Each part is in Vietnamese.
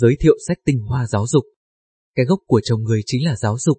giới thiệu sách tinh hoa giáo dục. Cái gốc của chồng người chính là giáo dục.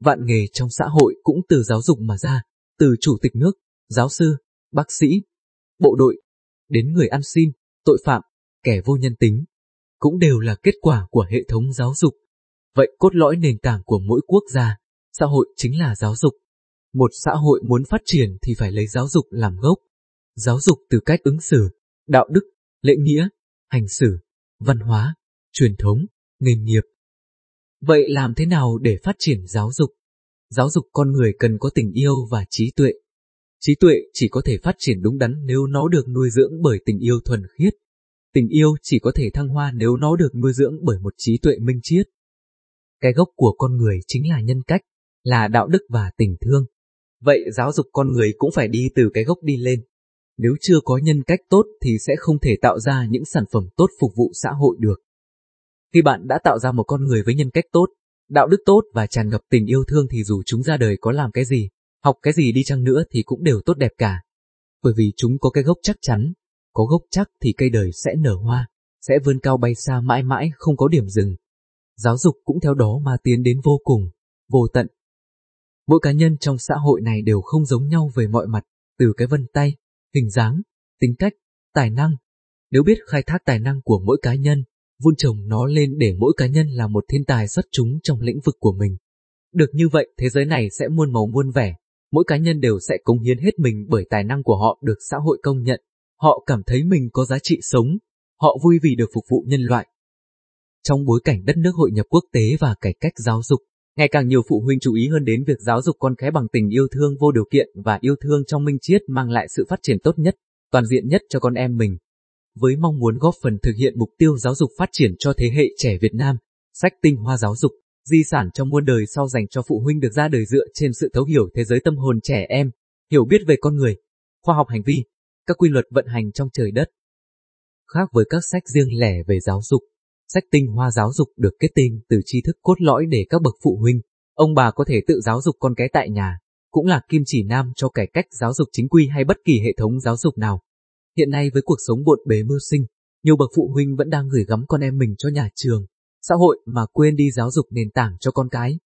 Vạn nghề trong xã hội cũng từ giáo dục mà ra, từ chủ tịch nước, giáo sư, bác sĩ, bộ đội, đến người ăn xin, tội phạm, kẻ vô nhân tính, cũng đều là kết quả của hệ thống giáo dục. Vậy cốt lõi nền tảng của mỗi quốc gia, xã hội chính là giáo dục. Một xã hội muốn phát triển thì phải lấy giáo dục làm gốc. Giáo dục từ cách ứng xử, đạo đức, lễ nghĩa, hành xử, văn hóa, truyền thống, nghề nghiệp. Vậy làm thế nào để phát triển giáo dục? Giáo dục con người cần có tình yêu và trí tuệ. Trí tuệ chỉ có thể phát triển đúng đắn nếu nó được nuôi dưỡng bởi tình yêu thuần khiết. Tình yêu chỉ có thể thăng hoa nếu nó được nuôi dưỡng bởi một trí tuệ minh triết. Cái gốc của con người chính là nhân cách, là đạo đức và tình thương. Vậy giáo dục con người cũng phải đi từ cái gốc đi lên. Nếu chưa có nhân cách tốt thì sẽ không thể tạo ra những sản phẩm tốt phục vụ xã hội được. Khi bạn đã tạo ra một con người với nhân cách tốt, đạo đức tốt và tràn ngập tình yêu thương thì dù chúng ra đời có làm cái gì, học cái gì đi chăng nữa thì cũng đều tốt đẹp cả. Bởi vì chúng có cái gốc chắc chắn, có gốc chắc thì cây đời sẽ nở hoa, sẽ vươn cao bay xa mãi mãi không có điểm dừng. Giáo dục cũng theo đó mà tiến đến vô cùng, vô tận. Mỗi cá nhân trong xã hội này đều không giống nhau về mọi mặt, từ cái vân tay, hình dáng, tính cách, tài năng. Nếu biết khai thác tài năng của mỗi cá nhân, vun trồng nó lên để mỗi cá nhân là một thiên tài xuất chúng trong lĩnh vực của mình. Được như vậy, thế giới này sẽ muôn màu muôn vẻ, mỗi cá nhân đều sẽ cống hiến hết mình bởi tài năng của họ được xã hội công nhận. Họ cảm thấy mình có giá trị sống, họ vui vì được phục vụ nhân loại. Trong bối cảnh đất nước hội nhập quốc tế và cải cách giáo dục, ngày càng nhiều phụ huynh chú ý hơn đến việc giáo dục con cái bằng tình yêu thương vô điều kiện và yêu thương trong minh triết mang lại sự phát triển tốt nhất, toàn diện nhất cho con em mình. Với mong muốn góp phần thực hiện mục tiêu giáo dục phát triển cho thế hệ trẻ Việt Nam, sách tinh hoa giáo dục, di sản trong muôn đời sau dành cho phụ huynh được ra đời dựa trên sự thấu hiểu thế giới tâm hồn trẻ em, hiểu biết về con người, khoa học hành vi, các quy luật vận hành trong trời đất. Khác với các sách riêng lẻ về giáo dục, sách tinh hoa giáo dục được kết tinh từ tri thức cốt lõi để các bậc phụ huynh, ông bà có thể tự giáo dục con cái tại nhà, cũng là kim chỉ nam cho cải cách giáo dục chính quy hay bất kỳ hệ thống giáo dục nào. Hiện nay với cuộc sống bộn bề mưu sinh, nhiều bậc phụ huynh vẫn đang gửi gắm con em mình cho nhà trường, xã hội mà quên đi giáo dục nền tảng cho con cái.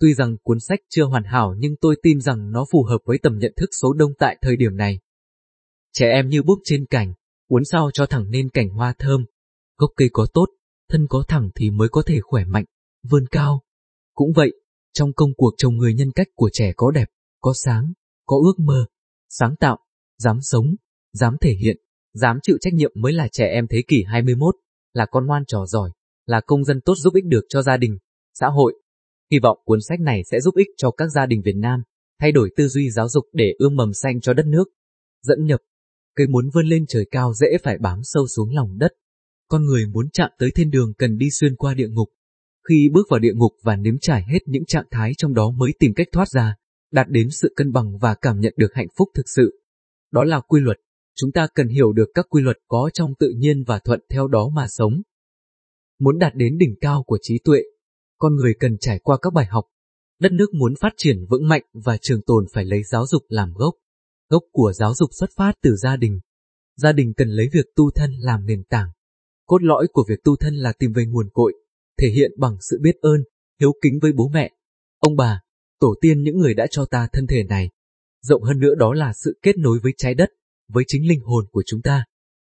Tuy rằng cuốn sách chưa hoàn hảo nhưng tôi tin rằng nó phù hợp với tầm nhận thức số đông tại thời điểm này. Trẻ em như búp trên cành, uốn sao cho thẳng nên cảnh hoa thơm. Gốc cây có tốt, thân có thẳng thì mới có thể khỏe mạnh, vươn cao. Cũng vậy, trong công cuộc trồng người nhân cách của trẻ có đẹp, có sáng, có ước mơ, sáng tạo, dám sống, dám thể hiện, dám chịu trách nhiệm mới là trẻ em thế kỷ 21, là con ngoan trò giỏi, là công dân tốt giúp ích được cho gia đình, xã hội. Hy vọng cuốn sách này sẽ giúp ích cho các gia đình Việt Nam, thay đổi tư duy giáo dục để ươm mầm xanh cho đất nước. Dẫn nhập, cây muốn vươn lên trời cao dễ phải bám sâu xuống lòng đất. Con người muốn chạm tới thiên đường cần đi xuyên qua địa ngục. Khi bước vào địa ngục và nếm trải hết những trạng thái trong đó mới tìm cách thoát ra, đạt đến sự cân bằng và cảm nhận được hạnh phúc thực sự. Đó là quy luật. Chúng ta cần hiểu được các quy luật có trong tự nhiên và thuận theo đó mà sống. Muốn đạt đến đỉnh cao của trí tuệ, con người cần trải qua các bài học. Đất nước muốn phát triển vững mạnh và trường tồn phải lấy giáo dục làm gốc. Gốc của giáo dục xuất phát từ gia đình. Gia đình cần lấy việc tu thân làm nền tảng. Cốt lõi của việc tu thân là tìm về nguồn cội, thể hiện bằng sự biết ơn, hiếu kính với bố mẹ, ông bà, tổ tiên những người đã cho ta thân thể này. Rộng hơn nữa đó là sự kết nối với trái đất, với chính linh hồn của chúng ta.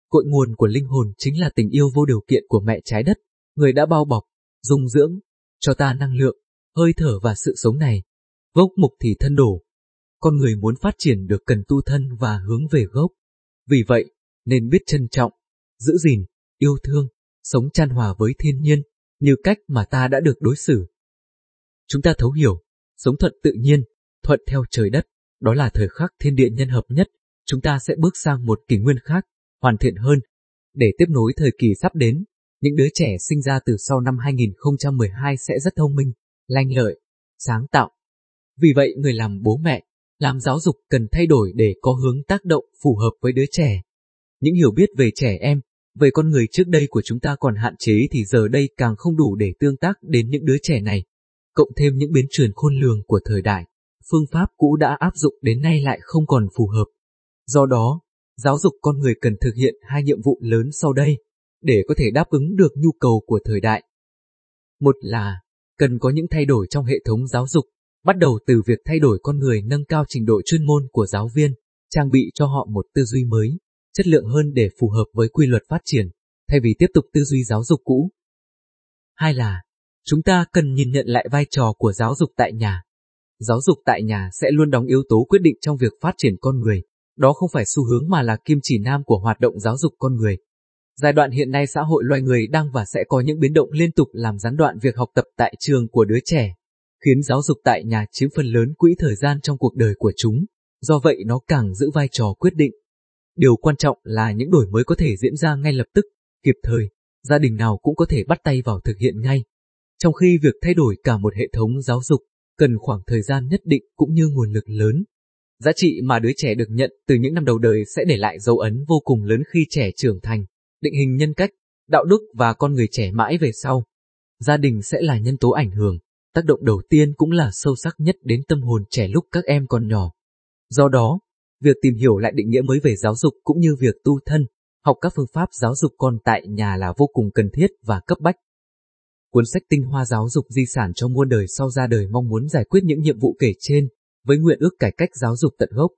Cội nguồn của linh hồn chính là tình yêu vô điều kiện của mẹ trái đất, người đã bao bọc, dung dưỡng, cho ta năng lượng, hơi thở và sự sống này. Gốc mục thì thân đổ. Con người muốn phát triển được cần tu thân và hướng về gốc. Vì vậy, nên biết trân trọng, giữ gìn, yêu thương, sống chan hòa với thiên nhiên, như cách mà ta đã được đối xử. Chúng ta thấu hiểu, sống thuận tự nhiên, thuận theo trời đất, đó là thời khắc thiên địa nhân hợp nhất, chúng ta sẽ bước sang một kỷ nguyên khác, hoàn thiện hơn, để tiếp nối thời kỳ sắp đến. Những đứa trẻ sinh ra từ sau năm 2012 sẽ rất thông minh, lanh lợi, sáng tạo. Vì vậy người làm bố mẹ, làm giáo dục cần thay đổi để có hướng tác động phù hợp với đứa trẻ. Những hiểu biết về trẻ em, về con người trước đây của chúng ta còn hạn chế thì giờ đây càng không đủ để tương tác đến những đứa trẻ này. Cộng thêm những biến truyền khôn lường của thời đại, phương pháp cũ đã áp dụng đến nay lại không còn phù hợp. Do đó, giáo dục con người cần thực hiện hai nhiệm vụ lớn sau đây để có thể đáp ứng được nhu cầu của thời đại. Một là, cần có những thay đổi trong hệ thống giáo dục, bắt đầu từ việc thay đổi con người nâng cao trình độ chuyên môn của giáo viên, trang bị cho họ một tư duy mới, chất lượng hơn để phù hợp với quy luật phát triển, thay vì tiếp tục tư duy giáo dục cũ. Hai là, chúng ta cần nhìn nhận lại vai trò của giáo dục tại nhà. Giáo dục tại nhà sẽ luôn đóng yếu tố quyết định trong việc phát triển con người, đó không phải xu hướng mà là kim chỉ nam của hoạt động giáo dục con người. Giai đoạn hiện nay xã hội loài người đang và sẽ có những biến động liên tục làm gián đoạn việc học tập tại trường của đứa trẻ, khiến giáo dục tại nhà chiếm phần lớn quỹ thời gian trong cuộc đời của chúng, do vậy nó càng giữ vai trò quyết định. Điều quan trọng là những đổi mới có thể diễn ra ngay lập tức, kịp thời, gia đình nào cũng có thể bắt tay vào thực hiện ngay. Trong khi việc thay đổi cả một hệ thống giáo dục cần khoảng thời gian nhất định cũng như nguồn lực lớn. Giá trị mà đứa trẻ được nhận từ những năm đầu đời sẽ để lại dấu ấn vô cùng lớn khi trẻ trưởng thành, định hình nhân cách, đạo đức và con người trẻ mãi về sau. Gia đình sẽ là nhân tố ảnh hưởng, tác động đầu tiên cũng là sâu sắc nhất đến tâm hồn trẻ lúc các em còn nhỏ. Do đó, việc tìm hiểu lại định nghĩa mới về giáo dục cũng như việc tu thân, học các phương pháp giáo dục con tại nhà là vô cùng cần thiết và cấp bách. Cuốn sách tinh hoa giáo dục di sản cho muôn đời sau ra đời mong muốn giải quyết những nhiệm vụ kể trên, với nguyện ước cải cách giáo dục tận gốc,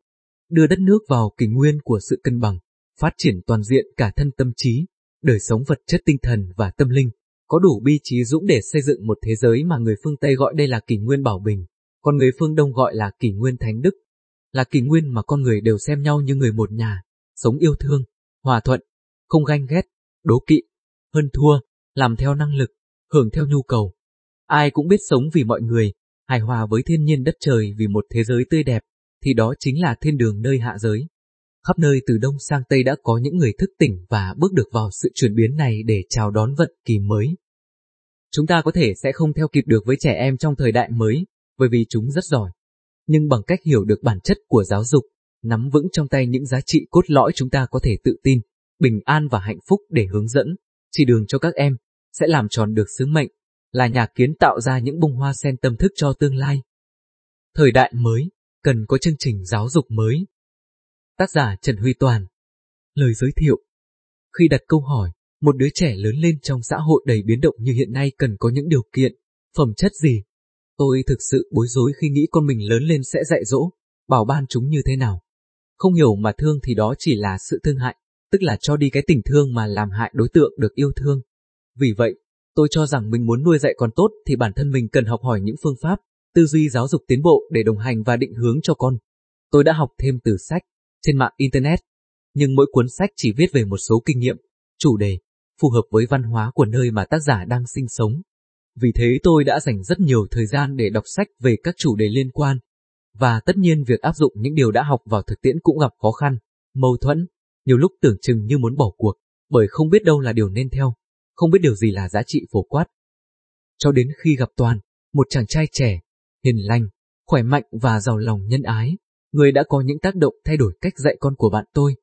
đưa đất nước vào kỷ nguyên của sự cân bằng, phát triển toàn diện cả thân tâm trí, đời sống vật chất tinh thần và tâm linh, có đủ bi trí dũng để xây dựng một thế giới mà người phương Tây gọi đây là kỷ nguyên bảo bình, còn người phương Đông gọi là kỷ nguyên thánh đức, là kỷ nguyên mà con người đều xem nhau như người một nhà, sống yêu thương, hòa thuận, không ganh ghét, đố kỵ, hơn thua, làm theo năng lực, hưởng theo nhu cầu. Ai cũng biết sống vì mọi người, hài hòa với thiên nhiên đất trời vì một thế giới tươi đẹp, thì đó chính là thiên đường nơi hạ giới. Khắp nơi từ Đông sang Tây đã có những người thức tỉnh và bước được vào sự chuyển biến này để chào đón vận kỳ mới. Chúng ta có thể sẽ không theo kịp được với trẻ em trong thời đại mới, bởi vì chúng rất giỏi. Nhưng bằng cách hiểu được bản chất của giáo dục, nắm vững trong tay những giá trị cốt lõi chúng ta có thể tự tin, bình an và hạnh phúc để hướng dẫn, chỉ đường cho các em, sẽ làm tròn được sứ mệnh, là nhà kiến tạo ra những bông hoa sen tâm thức cho tương lai. Thời đại mới, cần có chương trình giáo dục mới. Tác giả Trần Huy Toàn Lời giới thiệu Khi đặt câu hỏi, một đứa trẻ lớn lên trong xã hội đầy biến động như hiện nay cần có những điều kiện, phẩm chất gì? Tôi thực sự bối rối khi nghĩ con mình lớn lên sẽ dạy dỗ, bảo ban chúng như thế nào. Không hiểu mà thương thì đó chỉ là sự thương hại, tức là cho đi cái tình thương mà làm hại đối tượng được yêu thương. Vì vậy, tôi cho rằng mình muốn nuôi dạy con tốt thì bản thân mình cần học hỏi những phương pháp, tư duy giáo dục tiến bộ để đồng hành và định hướng cho con. Tôi đã học thêm từ sách, trên mạng Internet, nhưng mỗi cuốn sách chỉ viết về một số kinh nghiệm, chủ đề, phù hợp với văn hóa của nơi mà tác giả đang sinh sống. Vì thế tôi đã dành rất nhiều thời gian để đọc sách về các chủ đề liên quan. Và tất nhiên việc áp dụng những điều đã học vào thực tiễn cũng gặp khó khăn, mâu thuẫn, nhiều lúc tưởng chừng như muốn bỏ cuộc, bởi không biết đâu là điều nên theo, không biết điều gì là giá trị phổ quát. Cho đến khi gặp Toàn, một chàng trai trẻ, hiền lành, khỏe mạnh và giàu lòng nhân ái, người đã có những tác động thay đổi cách dạy con của bạn tôi.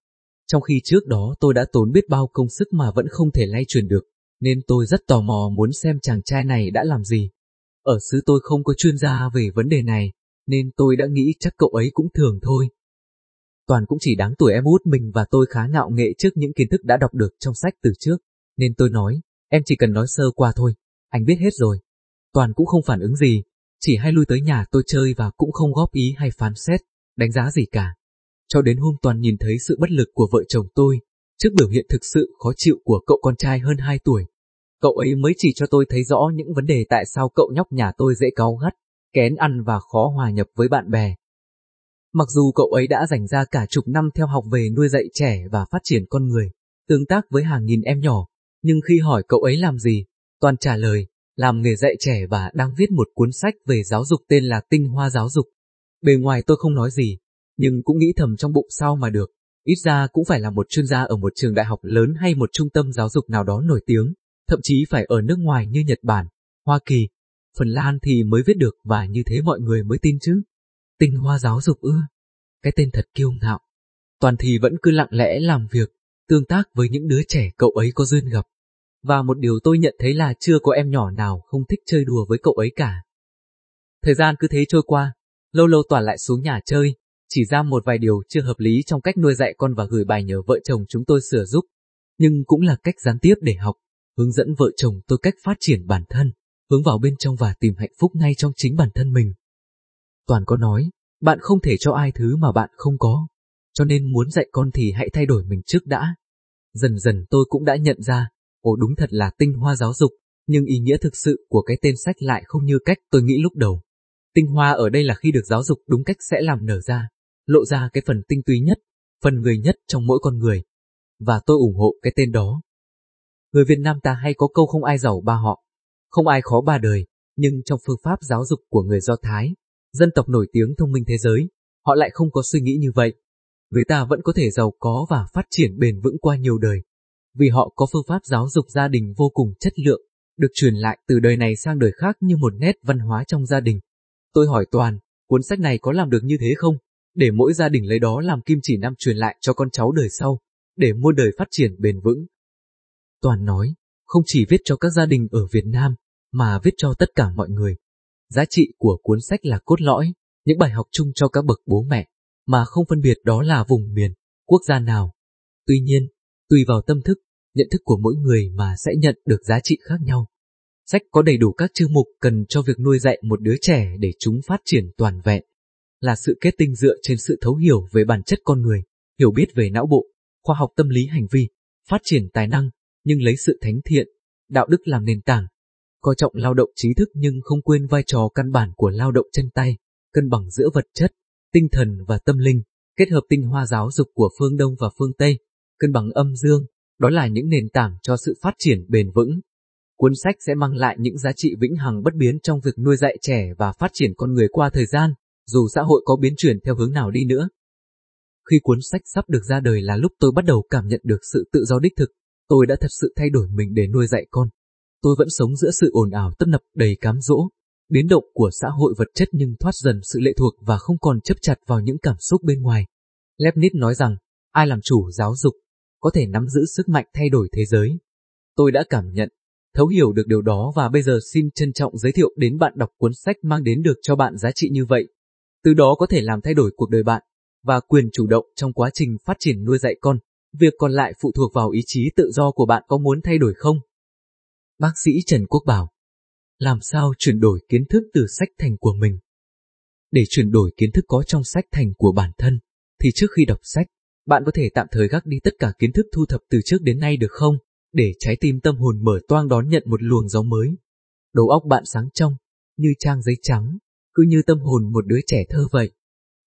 Trong khi trước đó tôi đã tốn biết bao công sức mà vẫn không thể lay truyền được, nên tôi rất tò mò muốn xem chàng trai này đã làm gì. Ở xứ tôi không có chuyên gia về vấn đề này, nên tôi đã nghĩ chắc cậu ấy cũng thường thôi. Toàn cũng chỉ đáng tuổi em út mình và tôi khá ngạo nghệ trước những kiến thức đã đọc được trong sách từ trước, nên tôi nói, em chỉ cần nói sơ qua thôi, anh biết hết rồi. Toàn cũng không phản ứng gì, chỉ hay lui tới nhà tôi chơi và cũng không góp ý hay phán xét, đánh giá gì cả. Cho đến hôm Toàn nhìn thấy sự bất lực của vợ chồng tôi, trước biểu hiện thực sự khó chịu của cậu con trai hơn 2 tuổi. Cậu ấy mới chỉ cho tôi thấy rõ những vấn đề tại sao cậu nhóc nhà tôi dễ cáu gắt, kén ăn và khó hòa nhập với bạn bè. Mặc dù cậu ấy đã dành ra cả chục năm theo học về nuôi dạy trẻ và phát triển con người, tương tác với hàng nghìn em nhỏ, nhưng khi hỏi cậu ấy làm gì, Toàn trả lời, làm nghề dạy trẻ và đang viết một cuốn sách về giáo dục tên là Tinh Hoa Giáo Dục. Bề ngoài tôi không nói gì, nhưng cũng nghĩ thầm trong bụng sao mà được, ít ra cũng phải là một chuyên gia ở một trường đại học lớn hay một trung tâm giáo dục nào đó nổi tiếng, thậm chí phải ở nước ngoài như Nhật Bản, Hoa Kỳ, Phần Lan thì mới viết được và như thế mọi người mới tin chứ. Tinh Hoa Giáo Dục ư, cái tên thật kiêu ngạo. Toàn thì vẫn cứ lặng lẽ làm việc, tương tác với những đứa trẻ cậu ấy có duyên gặp. Và một điều tôi nhận thấy là chưa có em nhỏ nào không thích chơi đùa với cậu ấy cả. Thời gian cứ thế trôi qua, lâu lâu Toàn lại xuống nhà chơi, chỉ ra một vài điều chưa hợp lý trong cách nuôi dạy con và gửi bài nhờ vợ chồng chúng tôi sửa giúp. nhưng cũng là cách gián tiếp để học, hướng dẫn vợ chồng tôi cách phát triển bản thân, hướng vào bên trong và tìm hạnh phúc ngay trong chính bản thân mình. Toàn có nói, bạn không thể cho ai thứ mà bạn không có, cho nên muốn dạy con thì hãy thay đổi mình trước đã. Dần dần tôi cũng đã nhận ra, ồ đúng thật là tinh hoa giáo dục, nhưng ý nghĩa thực sự của cái tên sách lại không như cách tôi nghĩ lúc đầu. Tinh hoa ở đây là khi được giáo dục đúng cách sẽ làm nở ra, lộ ra cái phần tinh túy nhất, phần người nhất trong mỗi con người. Và tôi ủng hộ cái tên đó. Người Việt Nam ta hay có câu không ai giàu ba họ, không ai khó ba đời, nhưng trong phương pháp giáo dục của người Do Thái, dân tộc nổi tiếng thông minh thế giới, họ lại không có suy nghĩ như vậy. Người ta vẫn có thể giàu có và phát triển bền vững qua nhiều đời, vì họ có phương pháp giáo dục gia đình vô cùng chất lượng, được truyền lại từ đời này sang đời khác như một nét văn hóa trong gia đình. Tôi hỏi Toàn, cuốn sách này có làm được như thế không? Để mỗi gia đình lấy đó làm kim chỉ nam truyền lại cho con cháu đời sau, để muôn đời phát triển bền vững. Toàn nói, không chỉ viết cho các gia đình ở Việt Nam, mà viết cho tất cả mọi người. Giá trị của cuốn sách là cốt lõi, những bài học chung cho các bậc bố mẹ, mà không phân biệt đó là vùng miền, quốc gia nào. Tuy nhiên, tùy vào tâm thức, nhận thức của mỗi người mà sẽ nhận được giá trị khác nhau. Sách có đầy đủ các chương mục cần cho việc nuôi dạy một đứa trẻ để chúng phát triển toàn vẹn, là sự kết tinh dựa trên sự thấu hiểu về bản chất con người, hiểu biết về não bộ, khoa học tâm lý hành vi, phát triển tài năng, nhưng lấy sự thánh thiện, đạo đức làm nền tảng, coi trọng lao động trí thức nhưng không quên vai trò căn bản của lao động chân tay, cân bằng giữa vật chất, tinh thần và tâm linh, kết hợp tinh hoa giáo dục của phương Đông và phương Tây, cân bằng âm dương, đó là những nền tảng cho sự phát triển bền vững. Cuốn sách sẽ mang lại những giá trị vĩnh hằng bất biến trong việc nuôi dạy trẻ và phát triển con người qua thời gian, dù xã hội có biến chuyển theo hướng nào đi nữa. Khi cuốn sách sắp được ra đời là lúc tôi bắt đầu cảm nhận được sự tự do đích thực, tôi đã thật sự thay đổi mình để nuôi dạy con. Tôi vẫn sống giữa sự ồn ào tấp nập đầy cám dỗ, biến động của xã hội vật chất nhưng thoát dần sự lệ thuộc và không còn chấp chặt vào những cảm xúc bên ngoài. Leibniz nói rằng, ai làm chủ giáo dục, có thể nắm giữ sức mạnh thay đổi thế giới. Tôi đã cảm nhận, thấu hiểu được điều đó và bây giờ xin trân trọng giới thiệu đến bạn đọc cuốn sách mang đến được cho bạn giá trị như vậy. Từ đó có thể làm thay đổi cuộc đời bạn, và quyền chủ động trong quá trình phát triển nuôi dạy con. Việc còn lại phụ thuộc vào ý chí tự do của bạn có muốn thay đổi không? Bác sĩ Trần Quốc Bảo Làm sao chuyển đổi kiến thức từ sách thành của mình? Để chuyển đổi kiến thức có trong sách thành của bản thân, thì trước khi đọc sách, bạn có thể tạm thời gác đi tất cả kiến thức thu thập từ trước đến nay được không? Để trái tim tâm hồn mở toang đón nhận một luồng gió mới. Đầu óc bạn sáng trong, như trang giấy trắng, cứ như tâm hồn một đứa trẻ thơ vậy.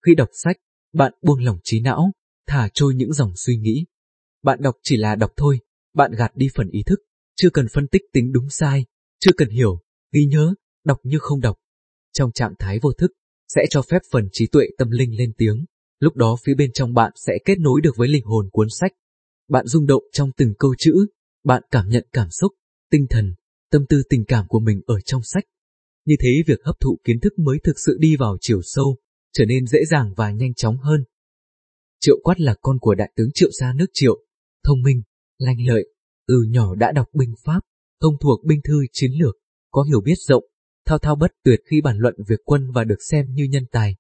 Khi đọc sách, bạn buông lỏng trí não, thả trôi những dòng suy nghĩ. Bạn đọc chỉ là đọc thôi, bạn gạt đi phần ý thức, chưa cần phân tích tính đúng sai, chưa cần hiểu, ghi nhớ, đọc như không đọc. Trong trạng thái vô thức, sẽ cho phép phần trí tuệ tâm linh lên tiếng, lúc đó phía bên trong bạn sẽ kết nối được với linh hồn cuốn sách. Bạn rung động trong từng câu chữ, bạn cảm nhận cảm xúc, tinh thần, tâm tư tình cảm của mình ở trong sách. Như thế việc hấp thụ kiến thức mới thực sự đi vào chiều sâu, trở nên dễ dàng và nhanh chóng hơn. Triệu Quát là con của đại tướng Triệu Gia nước Triệu, thông minh, lanh lợi, từ nhỏ đã đọc binh pháp, thông thuộc binh thư chiến lược, có hiểu biết rộng, thao thao bất tuyệt khi bàn luận việc quân và được xem như nhân tài.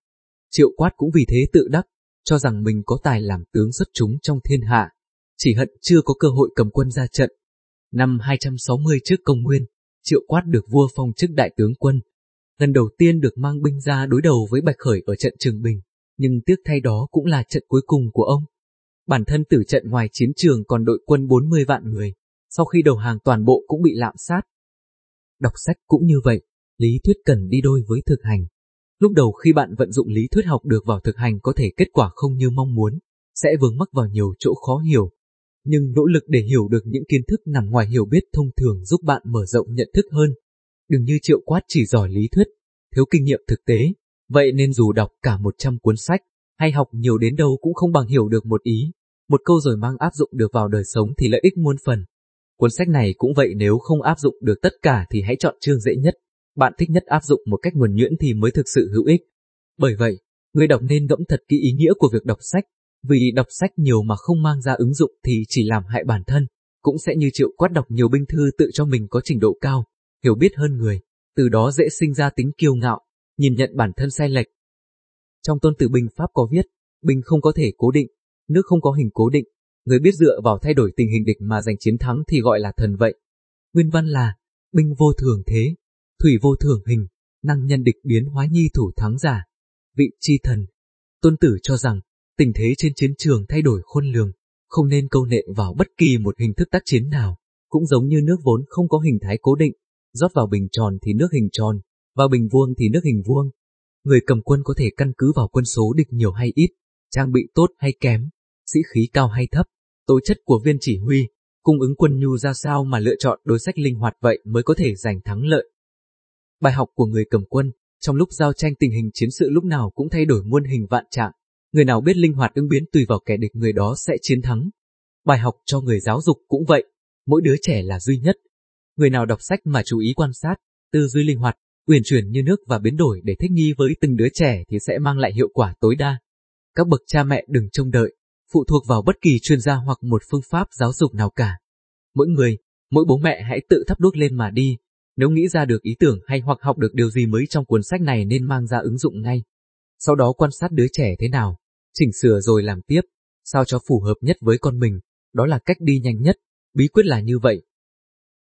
Triệu Quát cũng vì thế tự đắc, cho rằng mình có tài làm tướng xuất chúng trong thiên hạ, chỉ hận chưa có cơ hội cầm quân ra trận. Năm 260 trước công nguyên, Triệu Quát được vua phong chức đại tướng quân, lần đầu tiên được mang binh ra đối đầu với Bạch Khởi ở trận Trường Bình, nhưng tiếc thay đó cũng là trận cuối cùng của ông. Bản thân tử trận ngoài chiến trường còn đội quân 40 vạn người, sau khi đầu hàng toàn bộ cũng bị lạm sát. Đọc sách cũng như vậy, lý thuyết cần đi đôi với thực hành. Lúc đầu khi bạn vận dụng lý thuyết học được vào thực hành có thể kết quả không như mong muốn, sẽ vướng mắc vào nhiều chỗ khó hiểu. Nhưng nỗ lực để hiểu được những kiến thức nằm ngoài hiểu biết thông thường giúp bạn mở rộng nhận thức hơn, Đừng như triệu quát chỉ giỏi lý thuyết, thiếu kinh nghiệm thực tế, vậy nên dù đọc cả 100 cuốn sách, hay học nhiều đến đâu cũng không bằng hiểu được một ý, một câu rồi mang áp dụng được vào đời sống thì lợi ích muôn phần. Cuốn sách này cũng vậy nếu không áp dụng được tất cả thì hãy chọn chương dễ nhất, bạn thích nhất áp dụng một cách nguồn nhuyễn thì mới thực sự hữu ích. Bởi vậy, người đọc nên ngẫm thật kỹ ý nghĩa của việc đọc sách, vì đọc sách nhiều mà không mang ra ứng dụng thì chỉ làm hại bản thân, cũng sẽ như triệu quát đọc nhiều binh thư tự cho mình có trình độ cao, hiểu biết hơn người, từ đó dễ sinh ra tính kiêu ngạo, nhìn nhận bản thân sai lệch. Trong tôn tử bình Pháp có viết, bình không có thể cố định, nước không có hình cố định, Người biết dựa vào thay đổi tình hình địch mà giành chiến thắng thì gọi là thần vậy. Nguyên văn là, binh vô thường thế, thủy vô thường hình, năng nhân địch biến hóa nhi thủ thắng giả. Vị chi thần. Tôn tử cho rằng, tình thế trên chiến trường thay đổi khôn lường, không nên câu nệ vào bất kỳ một hình thức tác chiến nào, cũng giống như nước vốn không có hình thái cố định, rót vào bình tròn thì nước hình tròn, vào bình vuông thì nước hình vuông. Người cầm quân có thể căn cứ vào quân số địch nhiều hay ít, trang bị tốt hay kém, sĩ khí cao hay thấp, tố chất của viên chỉ huy, cung ứng quân nhu ra sao mà lựa chọn đối sách linh hoạt vậy mới có thể giành thắng lợi. Bài học của người cầm quân, trong lúc giao tranh tình hình chiến sự lúc nào cũng thay đổi muôn hình vạn trạng, người nào biết linh hoạt ứng biến tùy vào kẻ địch người đó sẽ chiến thắng. Bài học cho người giáo dục cũng vậy, mỗi đứa trẻ là duy nhất. Người nào đọc sách mà chú ý quan sát, tư duy linh hoạt, uyển chuyển như nước và biến đổi để thích nghi với từng đứa trẻ thì sẽ mang lại hiệu quả tối đa. Các bậc cha mẹ đừng trông đợi, phụ thuộc vào bất kỳ chuyên gia hoặc một phương pháp giáo dục nào cả. Mỗi người, mỗi bố mẹ hãy tự thắp đuốc lên mà đi, nếu nghĩ ra được ý tưởng hay hoặc học được điều gì mới trong cuốn sách này nên mang ra ứng dụng ngay. Sau đó quan sát đứa trẻ thế nào, chỉnh sửa rồi làm tiếp, sao cho phù hợp nhất với con mình, đó là cách đi nhanh nhất, bí quyết là như vậy.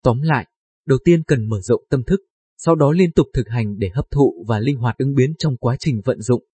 Tóm lại, đầu tiên cần mở rộng tâm thức, sau đó liên tục thực hành để hấp thụ và linh hoạt ứng biến trong quá trình vận dụng.